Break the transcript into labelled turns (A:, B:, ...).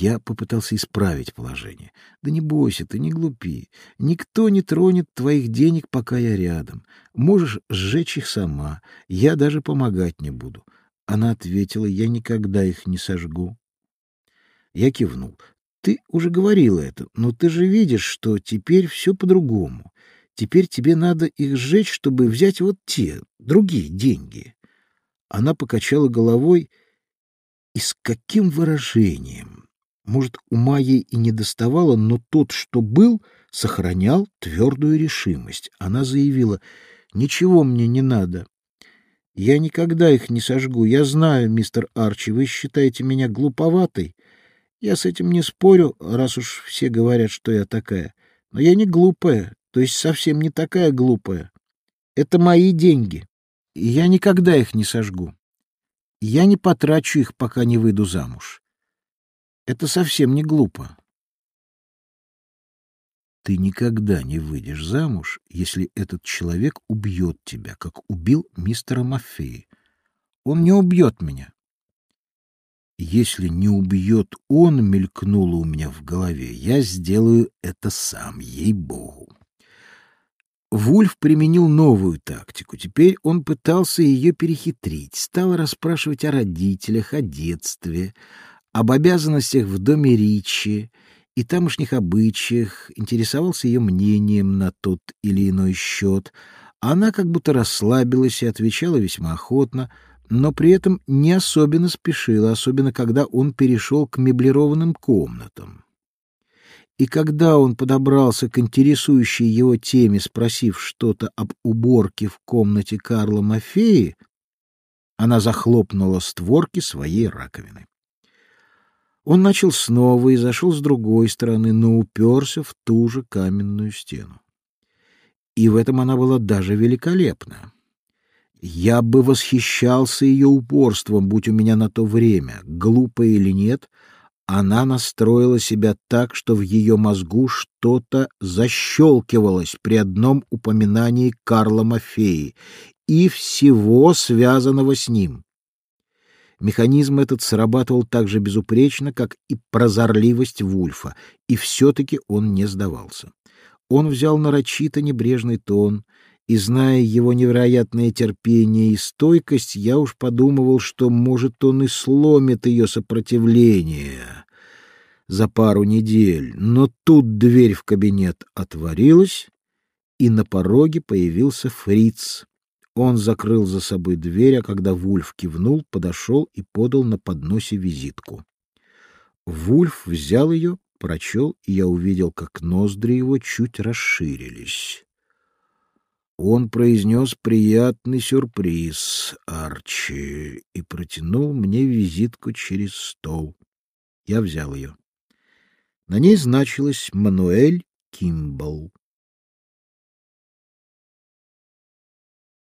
A: Я попытался исправить положение. Да не бойся ты, не глупи. Никто не тронет твоих денег, пока я рядом. Можешь сжечь их сама. Я даже помогать не буду. Она ответила, я никогда их не сожгу. Я кивнул. Ты уже говорила это, но ты же видишь, что теперь все по-другому. Теперь тебе надо их сжечь, чтобы взять вот те, другие деньги. Она покачала головой и с каким выражением? Может, ума ей и не доставало, но тот, что был, сохранял твердую решимость. Она заявила, «Ничего мне не надо. Я никогда их не сожгу. Я знаю, мистер Арчи, вы считаете меня глуповатой. Я с этим не спорю, раз уж все говорят, что я такая. Но я не глупая, то есть совсем не такая глупая. Это мои деньги, и я никогда их не сожгу. Я не потрачу их, пока не выйду замуж. Это совсем не глупо. Ты никогда не выйдешь замуж, если этот человек убьет тебя, как убил мистера Маффеи. Он не убьет меня. Если не убьет он, мелькнуло у меня в голове, я сделаю это сам, ей-богу. Вульф применил новую тактику. Теперь он пытался ее перехитрить, стал расспрашивать о родителях, о детстве, об обязанностях в доме Ричи и тамошних обычаях, интересовался ее мнением на тот или иной счет. Она как будто расслабилась и отвечала весьма охотно, но при этом не особенно спешила, особенно когда он перешел к меблированным комнатам. И когда он подобрался к интересующей его теме, спросив что-то об уборке в комнате Карла Мафеи, она захлопнула створки своей раковины. Он начал снова и зашел с другой стороны, но уперся в ту же каменную стену. И в этом она была даже великолепна. Я бы восхищался ее упорством, будь у меня на то время, глупо или нет — она настроила себя так, что в ее мозгу что-то защелкивалось при одном упоминании Карла Мафеи и всего связанного с ним. Механизм этот срабатывал так же безупречно, как и прозорливость Вульфа, и все-таки он не сдавался. Он взял нарочито небрежный тон, и, зная его невероятное терпение и стойкость, я уж подумывал, что, может, он и сломит ее сопротивление за пару недель. Но тут дверь в кабинет отворилась, и на пороге появился фриц. Он закрыл за собой дверь, а когда Вульф кивнул, подошел и подал на подносе визитку. Вульф взял ее, прочел, и я увидел, как ноздри его чуть расширились. Он произнес приятный сюрприз, Арчи, и протянул мне визитку через стол. Я взял ее. На ней значилось «Мануэль Кимбл».